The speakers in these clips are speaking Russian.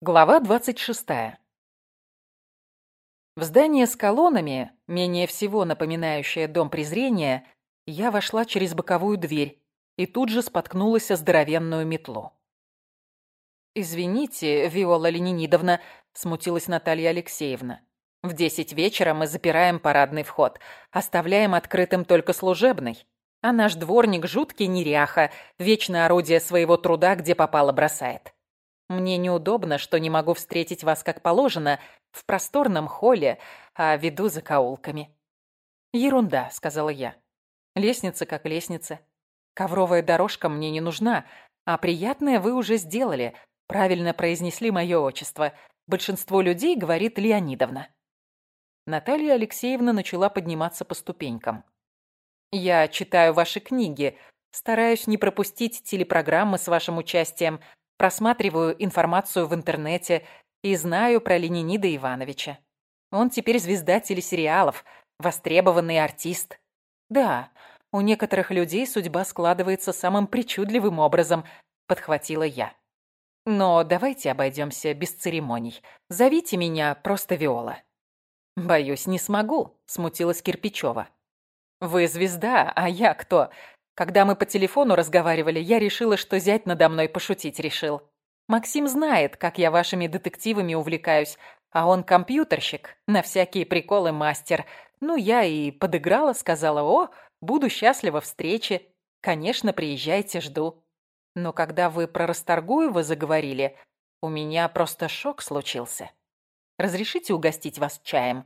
Глава 26. В здание с колоннами, менее всего напоминающее дом презрения, я вошла через боковую дверь и тут же споткнулась о здоровенную метлу. «Извините, Виола Ленинидовна», — смутилась Наталья Алексеевна. «В десять вечера мы запираем парадный вход, оставляем открытым только служебный, а наш дворник жуткий неряха, вечное орудие своего труда где попало бросает. Мне неудобно, что не могу встретить вас как положено в просторном холле, а веду за каулками». «Ерунда», — сказала я. «Лестница как лестница. Ковровая дорожка мне не нужна, а приятное вы уже сделали. Правильно произнесли мое отчество. Большинство людей говорит Леонидовна». Наталья Алексеевна начала подниматься по ступенькам. «Я читаю ваши книги, стараюсь не пропустить телепрограммы с вашим участием, Просматриваю информацию в интернете и знаю про Ленинида Ивановича. Он теперь звезда телесериалов, востребованный артист. Да, у некоторых людей судьба складывается самым причудливым образом, подхватила я. Но давайте обойдемся без церемоний. Зовите меня просто Виола. Боюсь, не смогу, смутилась Кирпичева. Вы звезда, а я кто? Когда мы по телефону разговаривали, я решила, что зять надо мной пошутить решил. Максим знает, как я вашими детективами увлекаюсь, а он компьютерщик, на всякие приколы мастер. Ну, я и подыграла, сказала, о, буду счастлива встрече. Конечно, приезжайте, жду. Но когда вы про Расторгуева заговорили, у меня просто шок случился. Разрешите угостить вас чаем?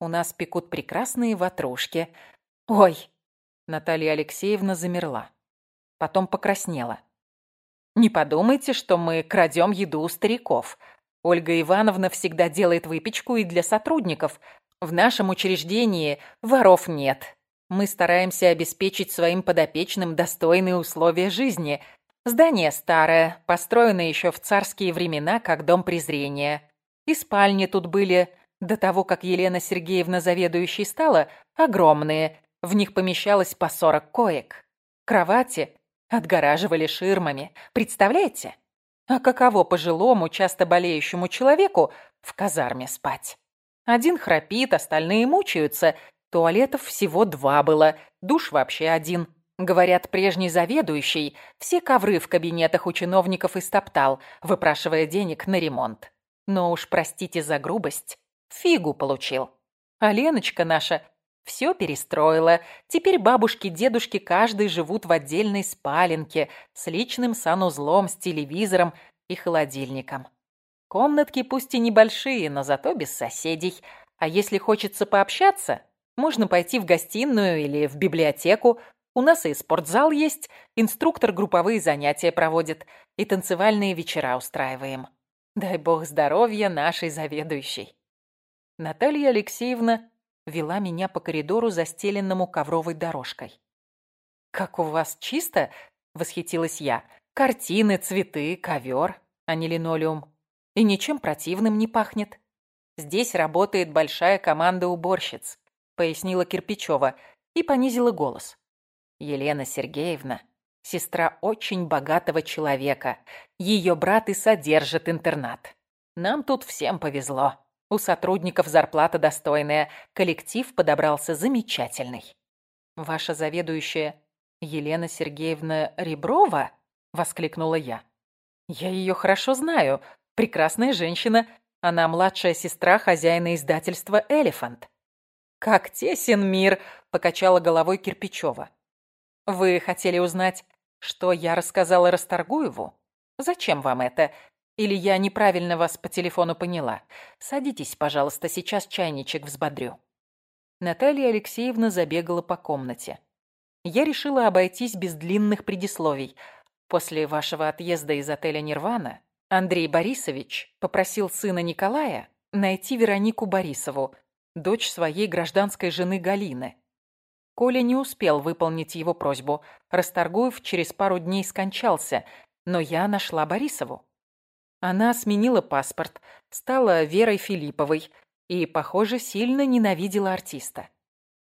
У нас пекут прекрасные ватрушки. Ой, Наталья Алексеевна замерла. Потом покраснела. «Не подумайте, что мы крадем еду у стариков. Ольга Ивановна всегда делает выпечку и для сотрудников. В нашем учреждении воров нет. Мы стараемся обеспечить своим подопечным достойные условия жизни. Здание старое, построено еще в царские времена как дом презрения. И спальни тут были, до того, как Елена Сергеевна заведующей стала, огромные, в них помещалось по сорок коек. Кровати отгораживали ширмами. Представляете? А каково пожилому, часто болеющему человеку в казарме спать? Один храпит, остальные мучаются. Туалетов всего два было, душ вообще один. Говорят, прежний заведующий все ковры в кабинетах у чиновников истоптал, выпрашивая денег на ремонт. Но уж простите за грубость, фигу получил. А Леночка наша все перестроила. Теперь бабушки, дедушки каждый живут в отдельной спаленке с личным санузлом, с телевизором и холодильником. Комнатки пусть и небольшие, но зато без соседей. А если хочется пообщаться, можно пойти в гостиную или в библиотеку. У нас и спортзал есть, инструктор групповые занятия проводит, и танцевальные вечера устраиваем. Дай бог здоровья нашей заведующей. Наталья Алексеевна вела меня по коридору, застеленному ковровой дорожкой. «Как у вас чисто?» — восхитилась я. «Картины, цветы, ковер, а не линолеум. И ничем противным не пахнет. Здесь работает большая команда уборщиц», — пояснила Кирпичева и понизила голос. «Елена Сергеевна, сестра очень богатого человека. Ее брат и содержит интернат. Нам тут всем повезло». У сотрудников зарплата достойная, коллектив подобрался замечательный. Ваша заведующая Елена Сергеевна Реброва? Воскликнула я. Я ее хорошо знаю. Прекрасная женщина. Она младшая сестра хозяина издательства «Элефант». «Как тесен мир!» — покачала головой Кирпичева. «Вы хотели узнать, что я рассказала Расторгуеву? Зачем вам это? Или я неправильно вас по телефону поняла? Садитесь, пожалуйста, сейчас чайничек взбодрю». Наталья Алексеевна забегала по комнате. Я решила обойтись без длинных предисловий. После вашего отъезда из отеля «Нирвана» Андрей Борисович попросил сына Николая найти Веронику Борисову, дочь своей гражданской жены Галины. Коля не успел выполнить его просьбу. Расторгуев через пару дней скончался, но я нашла Борисову. Она сменила паспорт, стала Верой Филипповой и, похоже, сильно ненавидела артиста.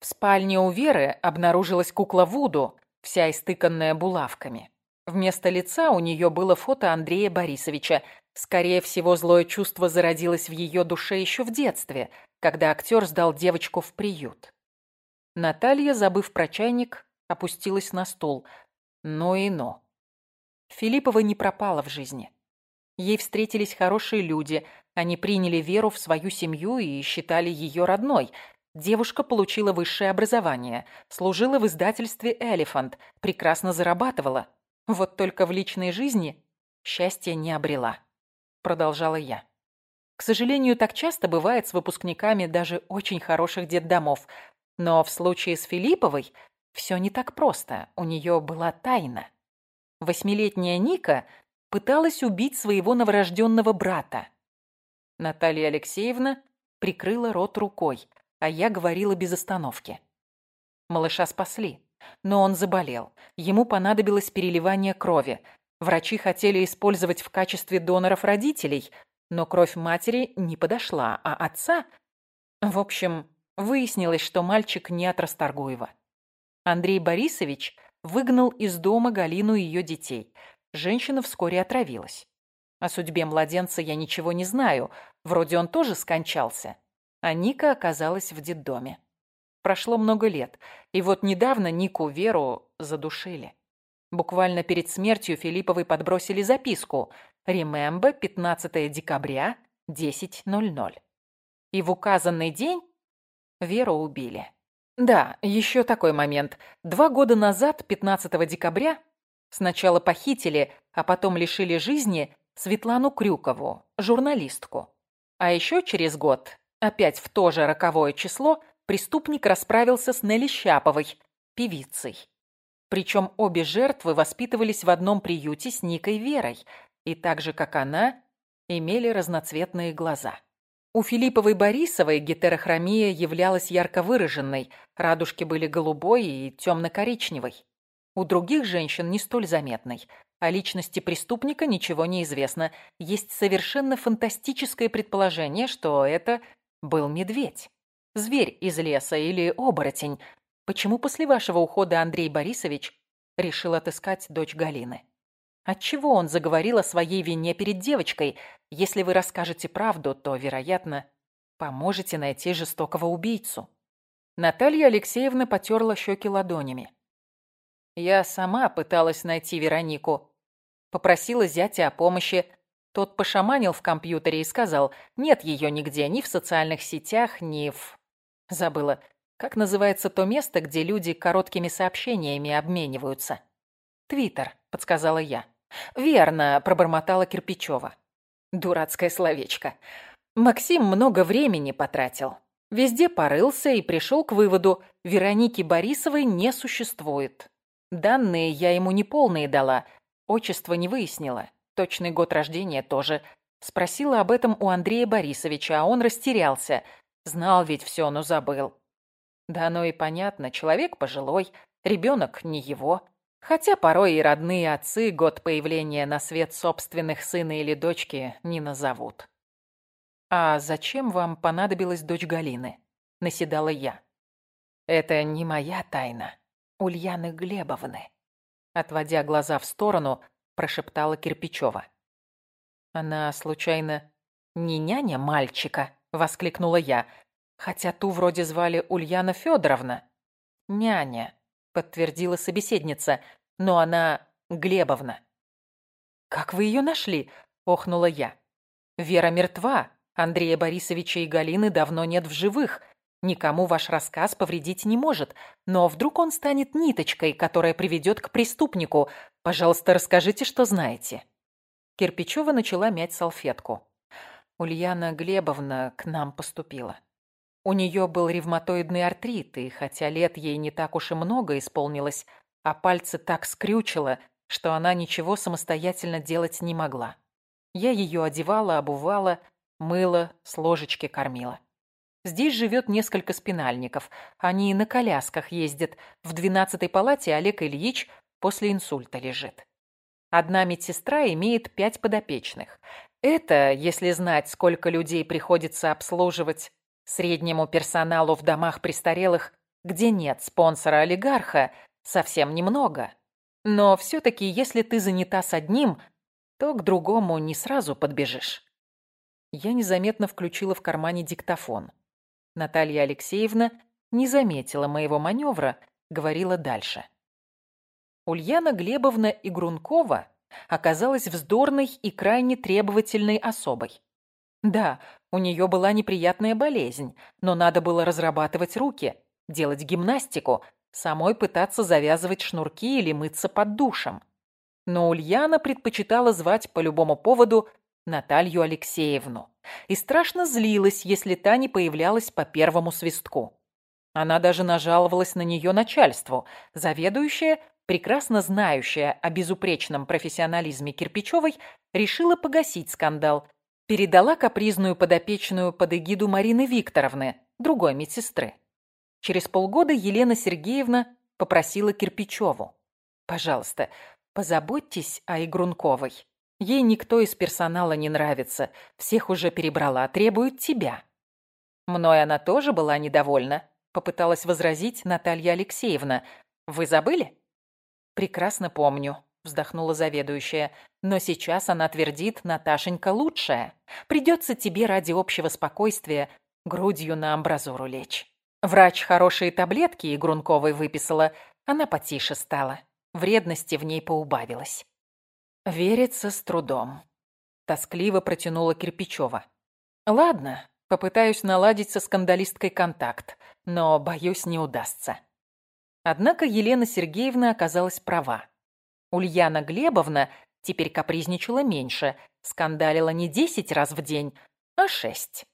В спальне у Веры обнаружилась кукла Вуду, вся истыканная булавками. Вместо лица у нее было фото Андрея Борисовича. Скорее всего, злое чувство зародилось в ее душе еще в детстве, когда актер сдал девочку в приют. Наталья, забыв про чайник, опустилась на стул. Но и но. Филиппова не пропала в жизни. Ей встретились хорошие люди, они приняли Веру в свою семью и считали ее родной. Девушка получила высшее образование, служила в издательстве «Элефант», прекрасно зарабатывала. Вот только в личной жизни счастья не обрела. Продолжала я. К сожалению, так часто бывает с выпускниками даже очень хороших детдомов. Но в случае с Филипповой все не так просто. У нее была тайна. Восьмилетняя Ника пыталась убить своего новорожденного брата. Наталья Алексеевна прикрыла рот рукой, а я говорила без остановки. Малыша спасли, но он заболел. Ему понадобилось переливание крови. Врачи хотели использовать в качестве доноров родителей, но кровь матери не подошла, а отца... В общем, выяснилось, что мальчик не от Расторгуева. Андрей Борисович выгнал из дома Галину и ее детей. Женщина вскоре отравилась. О судьбе младенца я ничего не знаю. Вроде он тоже скончался. А Ника оказалась в детдоме. Прошло много лет, и вот недавно Нику Веру задушили. Буквально перед смертью Филипповой подбросили записку «Ремембо, 15 декабря, 10.00». И в указанный день Веру убили. Да, еще такой момент. Два года назад, 15 декабря, сначала похитили, а потом лишили жизни Светлану Крюкову, журналистку. А еще через год, опять в то же роковое число, преступник расправился с Нелли Щаповой, певицей. Причем обе жертвы воспитывались в одном приюте с Никой Верой, и так же, как она, имели разноцветные глаза. У Филипповой Борисовой гетерохромия являлась ярко выраженной, радужки были голубой и темно-коричневой. У других женщин не столь заметной. О личности преступника ничего не известно. Есть совершенно фантастическое предположение, что это был медведь. Зверь из леса или оборотень. Почему после вашего ухода Андрей Борисович решил отыскать дочь Галины? Отчего он заговорил о своей вине перед девочкой? Если вы расскажете правду, то, вероятно, поможете найти жестокого убийцу. Наталья Алексеевна потерла щеки ладонями. Я сама пыталась найти Веронику. Попросила зятя о помощи. Тот пошаманил в компьютере и сказал, нет ее нигде, ни в социальных сетях, ни в... Забыла, как называется то место, где люди короткими сообщениями обмениваются. «Твиттер», — подсказала я. «Верно», — пробормотала Кирпичева. Дурацкое словечко. Максим много времени потратил. Везде порылся и пришел к выводу, Вероники Борисовой не существует. Данные я ему неполные дала, отчество не выяснила, точный год рождения тоже. Спросила об этом у Андрея Борисовича, а он растерялся. Знал ведь все, но забыл. Да оно и понятно, человек пожилой, ребенок не его. Хотя порой и родные отцы год появления на свет собственных сына или дочки не назовут. «А зачем вам понадобилась дочь Галины?» – наседала я. «Это не моя тайна. Ульяны Глебовны», – отводя глаза в сторону, прошептала Кирпичева. «Она, случайно, не няня мальчика?» – воскликнула я. «Хотя ту вроде звали Ульяна Федоровна». «Няня», подтвердила собеседница, но она Глебовна. «Как вы ее нашли?» – охнула я. «Вера мертва. Андрея Борисовича и Галины давно нет в живых. Никому ваш рассказ повредить не может. Но вдруг он станет ниточкой, которая приведет к преступнику. Пожалуйста, расскажите, что знаете». Кирпичева начала мять салфетку. Ульяна Глебовна к нам поступила. У нее был ревматоидный артрит, и хотя лет ей не так уж и много исполнилось, а пальцы так скрючило, что она ничего самостоятельно делать не могла. Я ее одевала, обувала, мыла, с ложечки кормила. Здесь живет несколько спинальников. Они на колясках ездят. В двенадцатой палате Олег Ильич после инсульта лежит. Одна медсестра имеет пять подопечных. Это, если знать, сколько людей приходится обслуживать Среднему персоналу в домах престарелых, где нет спонсора-олигарха, совсем немного. Но все-таки, если ты занята с одним, то к другому не сразу подбежишь. Я незаметно включила в кармане диктофон. Наталья Алексеевна не заметила моего маневра, говорила дальше. Ульяна Глебовна Игрункова оказалась вздорной и крайне требовательной особой. Да, у нее была неприятная болезнь, но надо было разрабатывать руки, делать гимнастику, самой пытаться завязывать шнурки или мыться под душем. Но Ульяна предпочитала звать по любому поводу Наталью Алексеевну и страшно злилась, если та не появлялась по первому свистку. Она даже нажаловалась на нее начальству, заведующая, прекрасно знающая о безупречном профессионализме Кирпичевой, решила погасить скандал, передала капризную подопечную под эгиду Марины Викторовны, другой медсестры. Через полгода Елена Сергеевна попросила Кирпичеву. «Пожалуйста, позаботьтесь о Игрунковой. Ей никто из персонала не нравится, всех уже перебрала, требует тебя». Мной она тоже была недовольна, попыталась возразить Наталья Алексеевна. «Вы забыли?» «Прекрасно помню», — вздохнула заведующая. «Но сейчас она твердит, Наташенька лучшая. Придется тебе ради общего спокойствия грудью на амбразуру лечь». Врач хорошие таблетки и Грунковой выписала, она потише стала. Вредности в ней поубавилось. Верится с трудом. Тоскливо протянула Кирпичева. Ладно, попытаюсь наладить со скандалисткой контакт, но, боюсь, не удастся. Однако Елена Сергеевна оказалась права. Ульяна Глебовна теперь капризничала меньше, скандалила не десять раз в день, а шесть.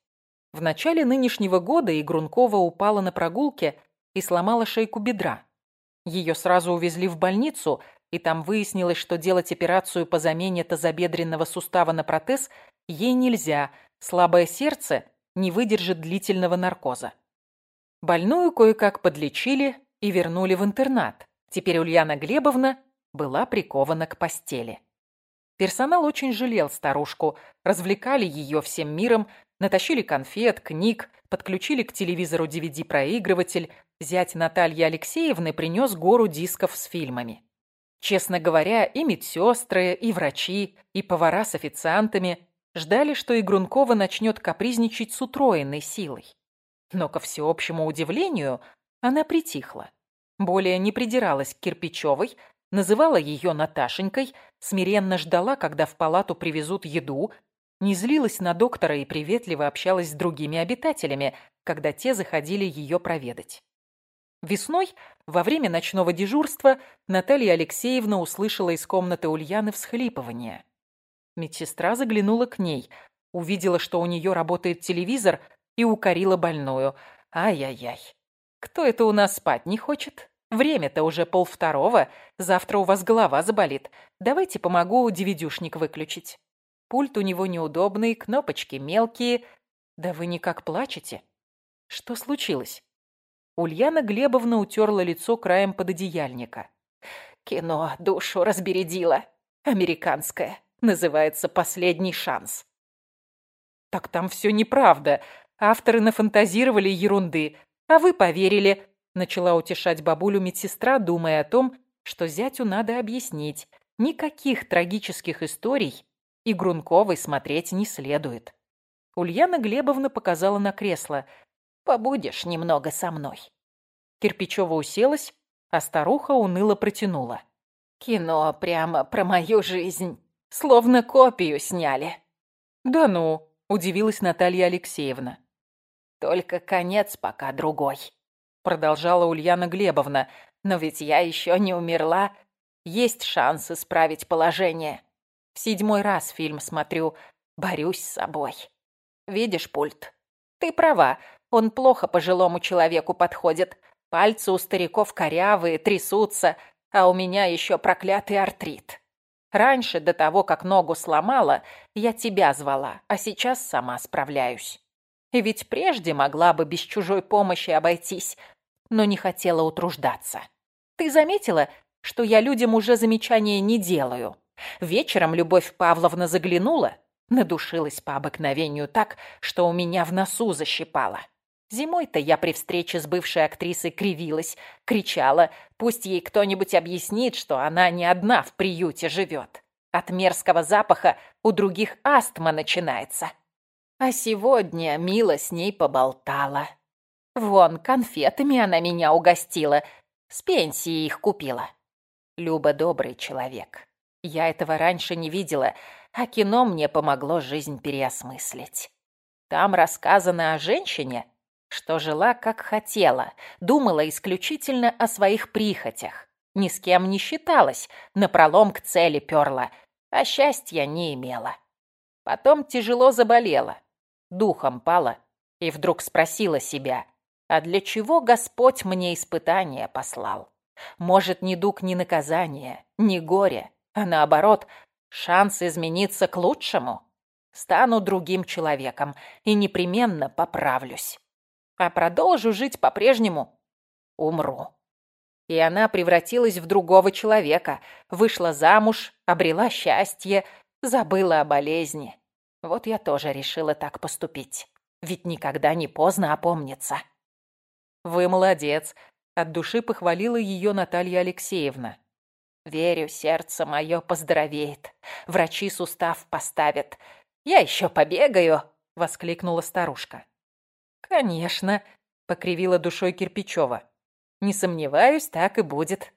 В начале нынешнего года Игрункова упала на прогулке и сломала шейку бедра. Ее сразу увезли в больницу, и там выяснилось, что делать операцию по замене тазобедренного сустава на протез ей нельзя, слабое сердце не выдержит длительного наркоза. Больную кое-как подлечили и вернули в интернат. Теперь Ульяна Глебовна была прикована к постели. Персонал очень жалел старушку, развлекали ее всем миром, Натащили конфет, книг, подключили к телевизору DVD-проигрыватель. Зять Натальи Алексеевны принес гору дисков с фильмами. Честно говоря, и медсестры, и врачи, и повара с официантами ждали, что Игрункова начнет капризничать с утроенной силой. Но, ко всеобщему удивлению, она притихла. Более не придиралась к Кирпичевой, называла ее Наташенькой, смиренно ждала, когда в палату привезут еду, не злилась на доктора и приветливо общалась с другими обитателями, когда те заходили ее проведать. Весной, во время ночного дежурства, Наталья Алексеевна услышала из комнаты Ульяны всхлипывание. Медсестра заглянула к ней, увидела, что у нее работает телевизор, и укорила больную. «Ай-яй-яй, кто это у нас спать не хочет? Время-то уже полвторого, завтра у вас голова заболит. Давайте помогу девидюшник выключить». Пульт у него неудобный, кнопочки мелкие. Да вы никак плачете. Что случилось? Ульяна Глебовна утерла лицо краем пододеяльника. Кино душу разбередило. Американское. Называется «Последний шанс». Так там все неправда. Авторы нафантазировали ерунды. А вы поверили. Начала утешать бабулю медсестра, думая о том, что зятю надо объяснить. Никаких трагических историй и Грунковой смотреть не следует. Ульяна Глебовна показала на кресло. «Побудешь немного со мной». Кирпичева уселась, а старуха уныло протянула. «Кино прямо про мою жизнь. Словно копию сняли». «Да ну», — удивилась Наталья Алексеевна. «Только конец пока другой», — продолжала Ульяна Глебовна. «Но ведь я еще не умерла. Есть шанс исправить положение. В седьмой раз фильм смотрю, борюсь с собой. Видишь пульт? Ты права, он плохо пожилому человеку подходит. Пальцы у стариков корявые, трясутся, а у меня еще проклятый артрит. Раньше, до того, как ногу сломала, я тебя звала, а сейчас сама справляюсь. И ведь прежде могла бы без чужой помощи обойтись, но не хотела утруждаться. Ты заметила, что я людям уже замечания не делаю? Вечером Любовь Павловна заглянула, надушилась по обыкновению так, что у меня в носу защипала. Зимой-то я при встрече с бывшей актрисой кривилась, кричала, пусть ей кто-нибудь объяснит, что она не одна в приюте живет. От мерзкого запаха у других астма начинается. А сегодня Мила с ней поболтала. Вон, конфетами она меня угостила, с пенсии их купила. Люба добрый человек. Я этого раньше не видела, а кино мне помогло жизнь переосмыслить. Там рассказано о женщине, что жила как хотела, думала исключительно о своих прихотях, ни с кем не считалась, напролом к цели перла, а счастья не имела. Потом тяжело заболела, духом пала и вдруг спросила себя, а для чего Господь мне испытание послал? Может, ни дух, ни наказание, ни горе, а наоборот, шанс измениться к лучшему? Стану другим человеком и непременно поправлюсь а продолжу жить по-прежнему, умру. И она превратилась в другого человека, вышла замуж, обрела счастье, забыла о болезни. Вот я тоже решила так поступить. Ведь никогда не поздно опомниться. Вы молодец. От души похвалила ее Наталья Алексеевна. Верю, сердце мое поздоровеет. Врачи сустав поставят. Я еще побегаю, воскликнула старушка. «Конечно», — покривила душой Кирпичева. «Не сомневаюсь, так и будет».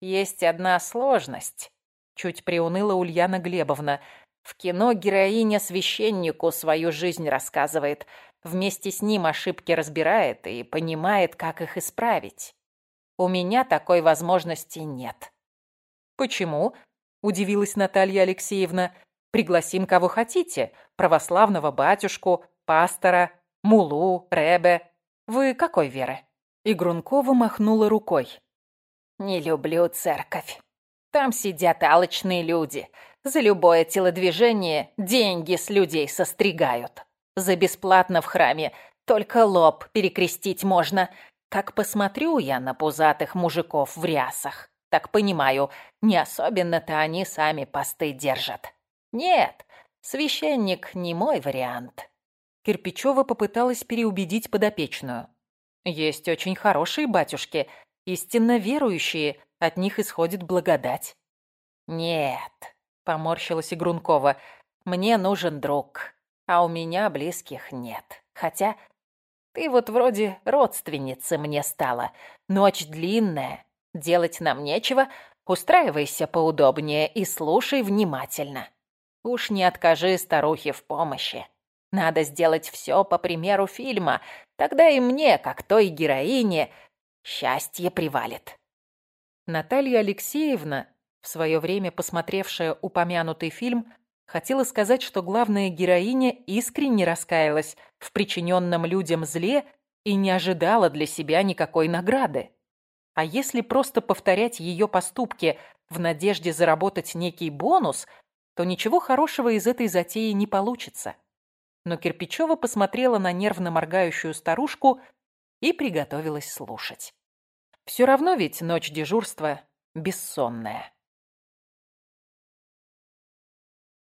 «Есть одна сложность», — чуть приуныла Ульяна Глебовна. «В кино героиня священнику свою жизнь рассказывает, вместе с ним ошибки разбирает и понимает, как их исправить. У меня такой возможности нет». «Почему?» — удивилась Наталья Алексеевна. «Пригласим кого хотите. Православного батюшку, пастора, Мулу, Ребе. Вы какой веры?» И Грункова махнула рукой. «Не люблю церковь. Там сидят алчные люди. За любое телодвижение деньги с людей состригают. За бесплатно в храме только лоб перекрестить можно. Как посмотрю я на пузатых мужиков в рясах, так понимаю, не особенно-то они сами посты держат. Нет, священник не мой вариант. Кирпичева попыталась переубедить подопечную. «Есть очень хорошие батюшки, истинно верующие, от них исходит благодать». «Нет», — поморщилась Игрункова, — «мне нужен друг, а у меня близких нет. Хотя ты вот вроде родственницы мне стала. Ночь длинная, делать нам нечего, устраивайся поудобнее и слушай внимательно. Уж не откажи старухе в помощи». Надо сделать все по примеру фильма, тогда и мне, как той героине, счастье привалит. Наталья Алексеевна, в свое время посмотревшая упомянутый фильм, хотела сказать, что главная героиня искренне раскаялась в причиненном людям зле и не ожидала для себя никакой награды. А если просто повторять ее поступки в надежде заработать некий бонус, то ничего хорошего из этой затеи не получится но Кирпичева посмотрела на нервно моргающую старушку и приготовилась слушать. Все равно ведь ночь дежурства бессонная.